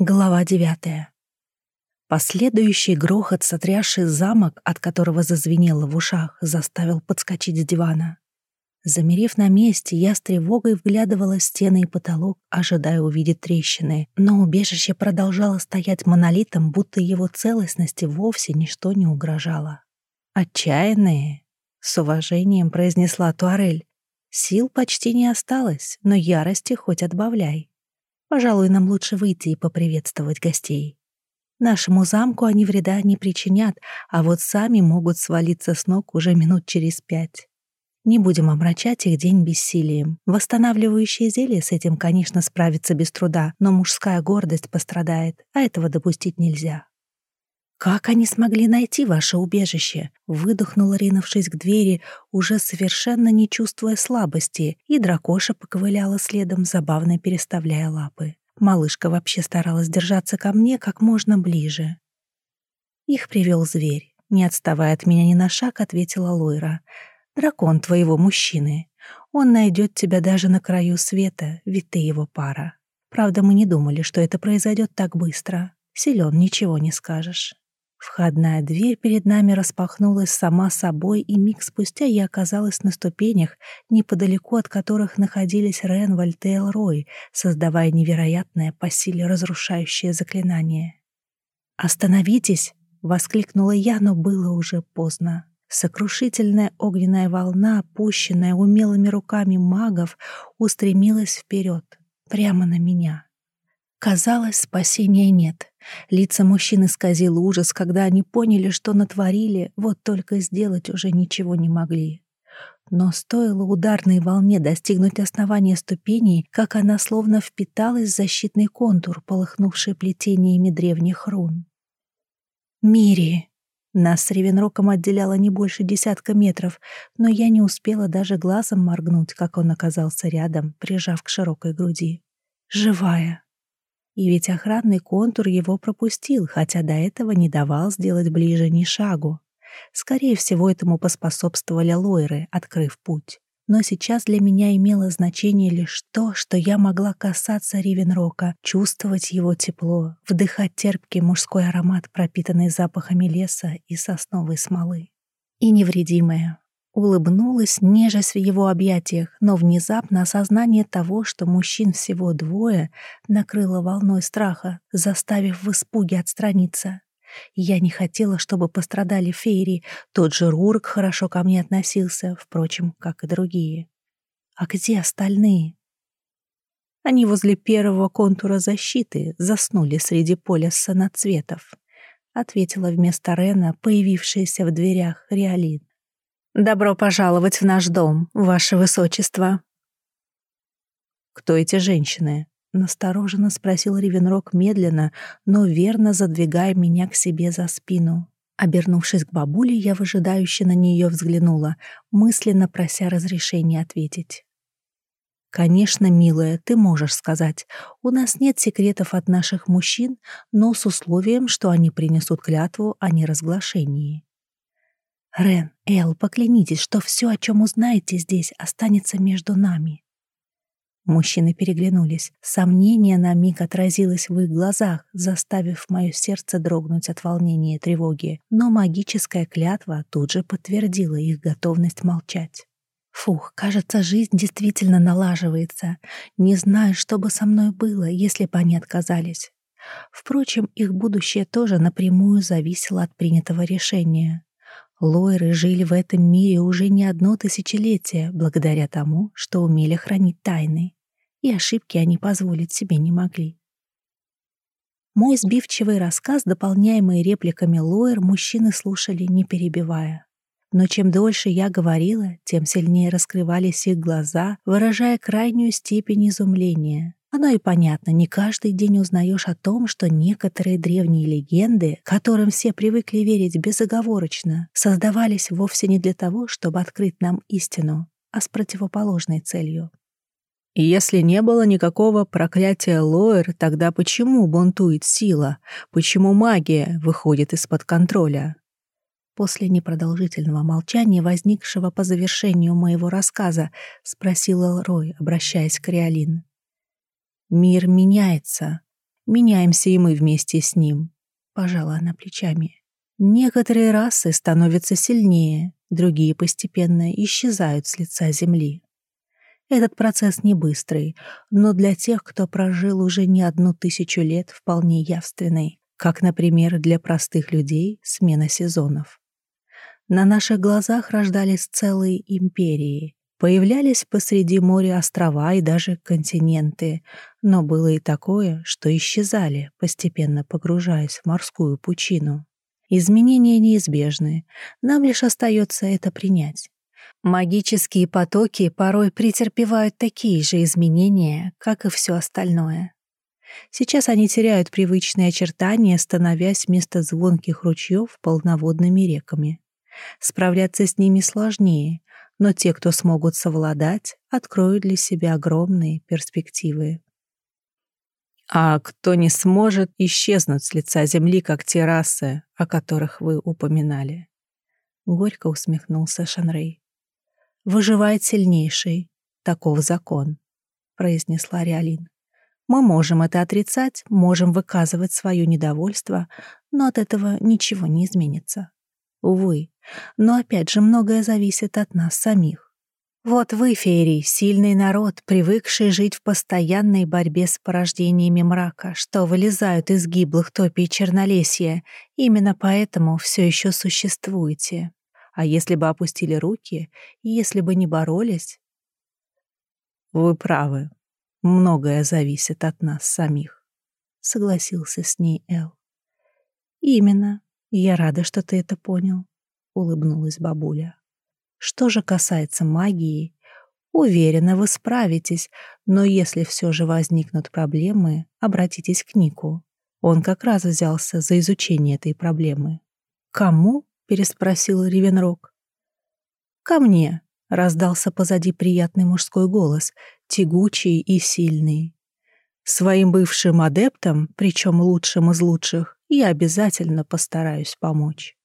Глава девятая. Последующий грохот, сотрясший замок, от которого зазвенело в ушах, заставил подскочить с дивана. Замерев на месте, я с тревогой вглядывала стены и потолок, ожидая увидеть трещины, но убежище продолжало стоять монолитом, будто его целостности вовсе ничто не угрожало. «Отчаянные!» — с уважением произнесла Туарель. «Сил почти не осталось, но ярости хоть отбавляй. Пожалуй, нам лучше выйти и поприветствовать гостей. Нашему замку они вреда не причинят, а вот сами могут свалиться с ног уже минут через пять. Не будем омрачать их день бессилием. Восстанавливающее зелье с этим, конечно, справится без труда, но мужская гордость пострадает, а этого допустить нельзя. «Как они смогли найти ваше убежище?» Выдохнула, ринувшись к двери, уже совершенно не чувствуя слабости, и дракоша поковыляла следом, забавно переставляя лапы. Малышка вообще старалась держаться ко мне как можно ближе. Их привел зверь. Не отставая от меня ни на шаг, ответила Лойра. «Дракон твоего мужчины. Он найдет тебя даже на краю света, ведь ты его пара. Правда, мы не думали, что это произойдет так быстро. Силен, ничего не скажешь». Входная дверь перед нами распахнулась сама собой, и миг спустя я оказалась на ступенях, неподалеку от которых находились Рен, Вольте и Элрой, создавая невероятное по силе разрушающее заклинание. «Остановитесь!» — воскликнула я, но было уже поздно. Сокрушительная огненная волна, опущенная умелыми руками магов, устремилась вперед, прямо на меня. Казалось, спасения нет. Лица мужчин исказил ужас, когда они поняли, что натворили, вот только сделать уже ничего не могли. Но стоило ударной волне достигнуть основания ступеней, как она словно впиталась в защитный контур, полыхнувший плетениями древних рун. «Мири!» Нас с Ревенроком отделяло не больше десятка метров, но я не успела даже глазом моргнуть, как он оказался рядом, прижав к широкой груди. «Живая!» И ведь охранный контур его пропустил, хотя до этого не давал сделать ближе ни шагу. Скорее всего, этому поспособствовали лойры, открыв путь. Но сейчас для меня имело значение лишь то, что я могла касаться Ривенрока, чувствовать его тепло, вдыхать терпкий мужской аромат, пропитанный запахами леса и сосновой смолы. И невредимая, Улыбнулась, нежась в его объятиях, но внезапно осознание того, что мужчин всего двое, накрыло волной страха, заставив в испуге отстраниться. Я не хотела, чтобы пострадали фейри, тот же Рурк хорошо ко мне относился, впрочем, как и другие. А где остальные? Они возле первого контура защиты заснули среди поля самоцветов, ответила вместо Рена появившаяся в дверях Риалин. «Добро пожаловать в наш дом, ваше высочество!» «Кто эти женщины?» — настороженно спросил Ривенрок медленно, но верно задвигая меня к себе за спину. Обернувшись к бабуле, я выжидающе на нее взглянула, мысленно прося разрешения ответить. «Конечно, милая, ты можешь сказать. У нас нет секретов от наших мужчин, но с условием, что они принесут клятву о неразглашении». Рен, Эл, поклянитесь, что все, о чем узнаете здесь, останется между нами. Мужчины переглянулись. Сомнение на миг отразилось в их глазах, заставив мое сердце дрогнуть от волнения и тревоги. Но магическая клятва тут же подтвердила их готовность молчать. Фух, кажется, жизнь действительно налаживается. Не знаю, что бы со мной было, если бы они отказались. Впрочем, их будущее тоже напрямую зависело от принятого решения. Лойры жили в этом мире уже не одно тысячелетие, благодаря тому, что умели хранить тайны, и ошибки они позволить себе не могли. Мой сбивчивый рассказ, дополняемый репликами Лойер, мужчины слушали, не перебивая. Но чем дольше я говорила, тем сильнее раскрывались их глаза, выражая крайнюю степень изумления. Оно и понятно, не каждый день узнаешь о том, что некоторые древние легенды, которым все привыкли верить безоговорочно, создавались вовсе не для того, чтобы открыть нам истину, а с противоположной целью. Если не было никакого проклятия Лоэр, тогда почему бунтует сила? Почему магия выходит из-под контроля? После непродолжительного молчания, возникшего по завершению моего рассказа, спросила Рой, обращаясь к Риолин. Мир меняется. Меняемся и мы вместе с ним. Пожала она плечами. Некоторые расы становятся сильнее, другие постепенно исчезают с лица Земли. Этот процесс не быстрый, но для тех, кто прожил уже не одну тысячу лет, вполне явственный, как, например, для простых людей смена сезонов. На наших глазах рождались целые империи, появлялись посреди моря острова и даже континенты, но было и такое, что исчезали, постепенно погружаясь в морскую пучину. Изменения неизбежны, нам лишь остается это принять. Магические потоки порой претерпевают такие же изменения, как и все остальное. Сейчас они теряют привычные очертания, становясь вместо звонких ручьев полноводными реками. Справляться с ними сложнее, но те, кто смогут совладать, откроют для себя огромные перспективы. А кто не сможет исчезнуть с лица земли, как те расы, о которых вы упоминали? Горько усмехнулся Шанрей. Выживает сильнейший. Таков закон, произнесла Риалин. Мы можем это отрицать, можем выказывать свое недовольство, но от этого ничего не изменится. Увы, но опять же многое зависит от нас самих. Вот вы, феерий, сильный народ, привыкший жить в постоянной борьбе с порождениями мрака, что вылезают из гиблых топий Чернолесья, именно поэтому все еще существуете. А если бы опустили руки, если бы не боролись... Вы правы. Многое зависит от нас самих. Согласился с ней Эл. Именно. Я рада, что ты это понял. Улыбнулась бабуля. Что же касается магии, уверена, вы справитесь, но если все же возникнут проблемы, обратитесь к Нику. Он как раз взялся за изучение этой проблемы. Кому? переспросил Ривенрог. «Ко мне», — раздался позади приятный мужской голос, тягучий и сильный. «Своим бывшим адептам, причем лучшим из лучших, я обязательно постараюсь помочь».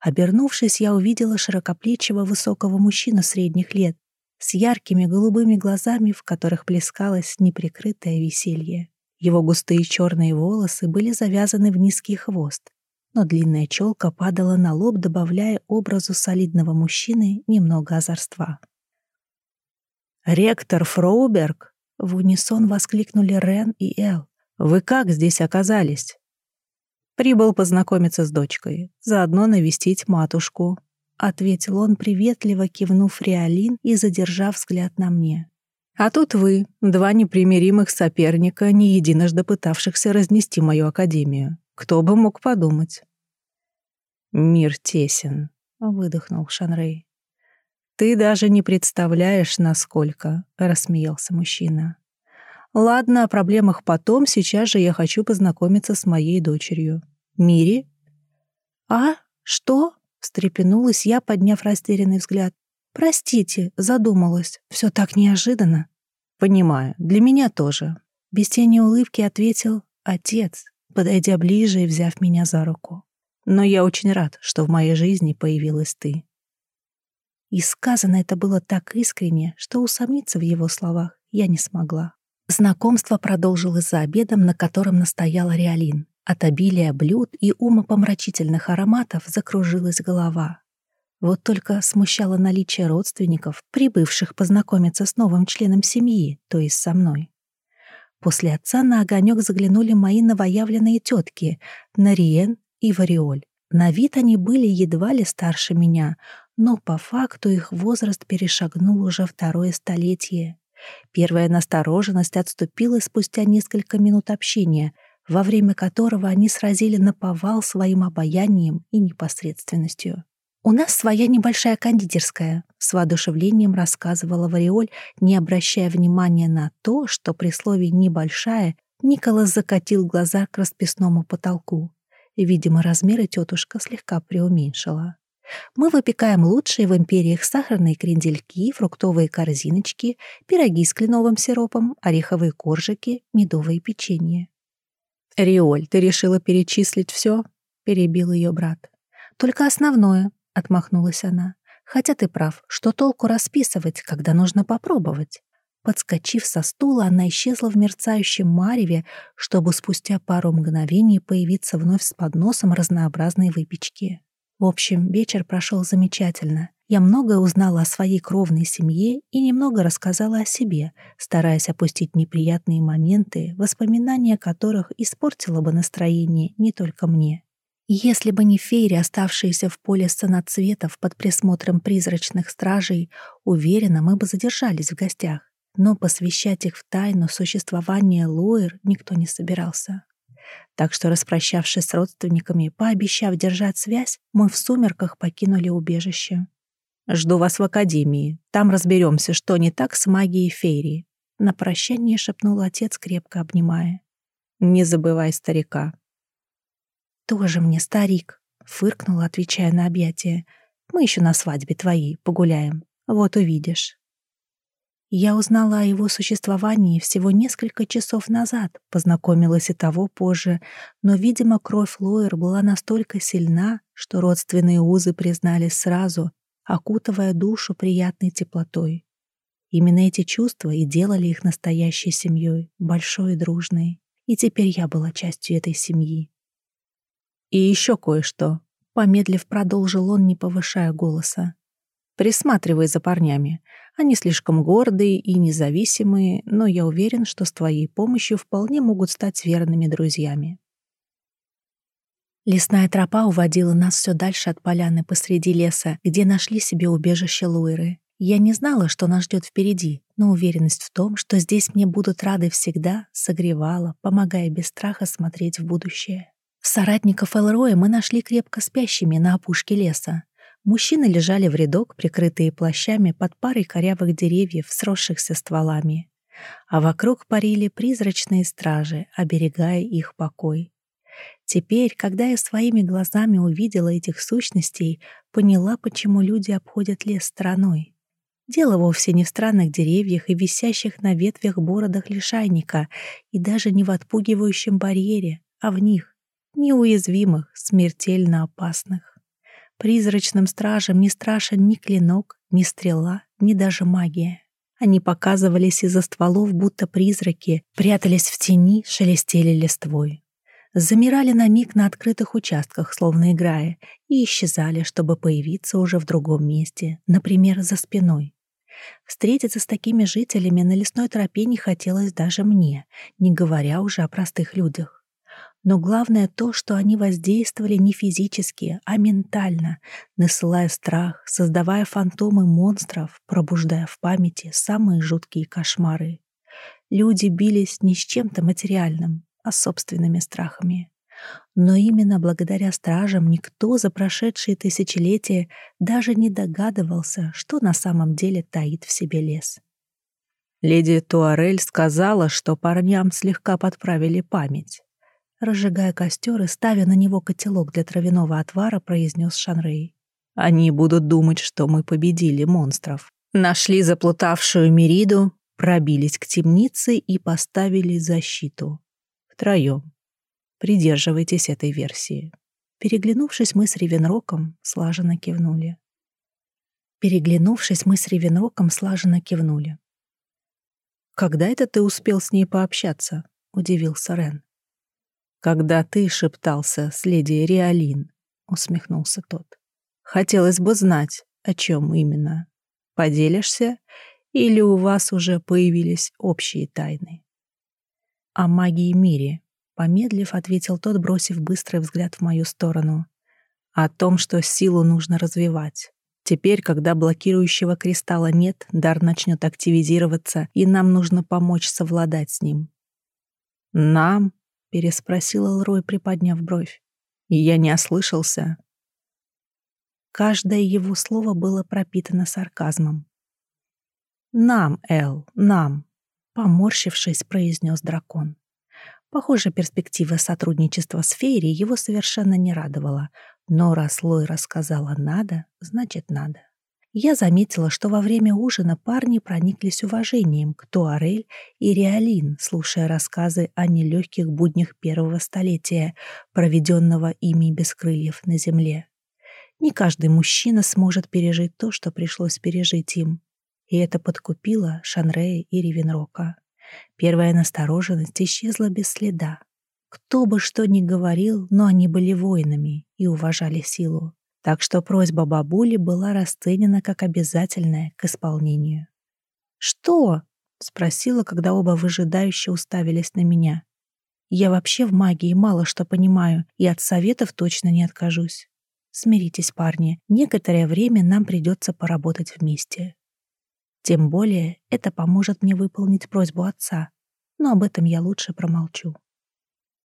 Обернувшись, я увидела широкоплечего высокого мужчину средних лет с яркими голубыми глазами, в которых плескалось неприкрытое веселье. Его густые черные волосы были завязаны в низкий хвост, но длинная челка падала на лоб, добавляя образу солидного мужчины немного озорства. «Ректор Фроуберг!» — в унисон воскликнули Рен и Эл. «Вы как здесь оказались?» «Прибыл познакомиться с дочкой, заодно навестить матушку», — ответил он, приветливо кивнув Реалин и задержав взгляд на мне. «А тут вы, два непримиримых соперника, не единожды пытавшихся разнести мою академию. Кто бы мог подумать?» «Мир тесен», — выдохнул Шанрей. «Ты даже не представляешь, насколько», — рассмеялся мужчина. «Ладно, о проблемах потом, сейчас же я хочу познакомиться с моей дочерью. Мири?» «А? Что?» — встрепенулась я, подняв растерянный взгляд. «Простите, задумалась. Все так неожиданно». «Понимаю, для меня тоже». Без тени улыбки ответил отец, подойдя ближе и взяв меня за руку но я очень рад, что в моей жизни появилась ты». И сказано это было так искренне, что усомниться в его словах я не смогла. Знакомство продолжилось за обедом, на котором настояла Реалин. От обилия блюд и умопомрачительных ароматов закружилась голова. Вот только смущало наличие родственников, прибывших познакомиться с новым членом семьи, то есть со мной. После отца на огонек заглянули мои новоявленные тетки Нариен и Вариоль. На вид они были едва ли старше меня, но по факту их возраст перешагнул уже второе столетие. Первая настороженность отступила спустя несколько минут общения, во время которого они сразили наповал своим обаянием и непосредственностью. «У нас своя небольшая кондитерская», — с воодушевлением рассказывала Вариоль, не обращая внимания на то, что при слове «небольшая» Николас закатил глаза к расписному потолку. Видимо, размеры тетушка слегка преуменьшила. Мы выпекаем лучшие в империях сахарные крендельки, фруктовые корзиночки, пироги с кленовым сиропом, ореховые коржики, медовые печенье. «Риоль, ты решила перечислить все?» — перебил ее брат. «Только основное», — отмахнулась она. «Хотя ты прав, что толку расписывать, когда нужно попробовать?» Подскочив со стула, она исчезла в мерцающем мареве, чтобы спустя пару мгновений появиться вновь с подносом разнообразной выпечки. В общем, вечер прошел замечательно. Я многое узнала о своей кровной семье и немного рассказала о себе, стараясь опустить неприятные моменты, воспоминания которых испортило бы настроение не только мне. Если бы не фейри, оставшиеся в поле сценоцветов под присмотром призрачных стражей, уверена, мы бы задержались в гостях но посвящать их в тайну существования Луэр никто не собирался. Так что, распрощавшись с родственниками, пообещав держать связь, мы в сумерках покинули убежище. «Жду вас в академии. Там разберемся, что не так с магией Фейри», — на прощание шепнул отец, крепко обнимая. «Не забывай старика». «Тоже мне старик», — фыркнула, отвечая на объятие. «Мы еще на свадьбе твоей погуляем. Вот увидишь». Я узнала о его существовании всего несколько часов назад, познакомилась и того позже, но, видимо, кровь Лоер была настолько сильна, что родственные узы признались сразу, окутывая душу приятной теплотой. Именно эти чувства и делали их настоящей семьей, большой и дружной. И теперь я была частью этой семьи. И еще кое-что. Помедлив, продолжил он, не повышая голоса. Присматривай за парнями. Они слишком гордые и независимые, но я уверен, что с твоей помощью вполне могут стать верными друзьями. Лесная тропа уводила нас все дальше от поляны посреди леса, где нашли себе убежище Луиры. Я не знала, что нас ждет впереди, но уверенность в том, что здесь мне будут рады всегда, согревала, помогая без страха смотреть в будущее. Соратников Элроя мы нашли крепко спящими на опушке леса. Мужчины лежали в рядок, прикрытые плащами под парой корявых деревьев, сросшихся стволами. А вокруг парили призрачные стражи, оберегая их покой. Теперь, когда я своими глазами увидела этих сущностей, поняла, почему люди обходят лес стороной. Дело вовсе не в странных деревьях и висящих на ветвях бородах лишайника, и даже не в отпугивающем барьере, а в них, неуязвимых, смертельно опасных. Призрачным стражам не страшен ни клинок, ни стрела, ни даже магия. Они показывались из-за стволов, будто призраки, прятались в тени, шелестели листвой. Замирали на миг на открытых участках, словно играя, и исчезали, чтобы появиться уже в другом месте, например, за спиной. Встретиться с такими жителями на лесной тропе не хотелось даже мне, не говоря уже о простых людях. Но главное то, что они воздействовали не физически, а ментально, насылая страх, создавая фантомы монстров, пробуждая в памяти самые жуткие кошмары. Люди бились не с чем-то материальным, а собственными страхами. Но именно благодаря стражам никто за прошедшие тысячелетия даже не догадывался, что на самом деле таит в себе лес. Леди Туарель сказала, что парням слегка подправили память. Разжигая костер и ставя на него котелок для травяного отвара, произнес Шанрей. «Они будут думать, что мы победили монстров. Нашли заплутавшую Мериду, пробились к темнице и поставили защиту. Втроем. Придерживайтесь этой версии». Переглянувшись, мы с Ревенроком слаженно кивнули. Переглянувшись, мы с Ревенроком слаженно кивнули. «Когда это ты успел с ней пообщаться?» — удивился Рен когда ты шептался с леди Риалин», — усмехнулся тот. «Хотелось бы знать, о чем именно. Поделишься или у вас уже появились общие тайны?» «О магии мире», — помедлив, ответил тот, бросив быстрый взгляд в мою сторону. «О том, что силу нужно развивать. Теперь, когда блокирующего кристалла нет, дар начнет активизироваться, и нам нужно помочь совладать с ним». «Нам?» — переспросил Элрой, приподняв бровь. И я не ослышался. Каждое его слово было пропитано сарказмом. «Нам, Эл, нам!» — поморщившись, произнес дракон. Похоже, перспектива сотрудничества с Фейри его совершенно не радовала, но раз Лой рассказала «надо», значит «надо». Я заметила, что во время ужина парни прониклись уважением к Туарель и Реалин, слушая рассказы о нелегких буднях первого столетия, проведенного ими без крыльев на земле. Не каждый мужчина сможет пережить то, что пришлось пережить им. И это подкупило Шанрея и Ревенрока. Первая настороженность исчезла без следа. Кто бы что ни говорил, но они были воинами и уважали силу. Так что просьба бабули была расценена как обязательная к исполнению. «Что?» — спросила, когда оба выжидающе уставились на меня. «Я вообще в магии мало что понимаю, и от советов точно не откажусь. Смиритесь, парни, некоторое время нам придется поработать вместе. Тем более это поможет мне выполнить просьбу отца, но об этом я лучше промолчу».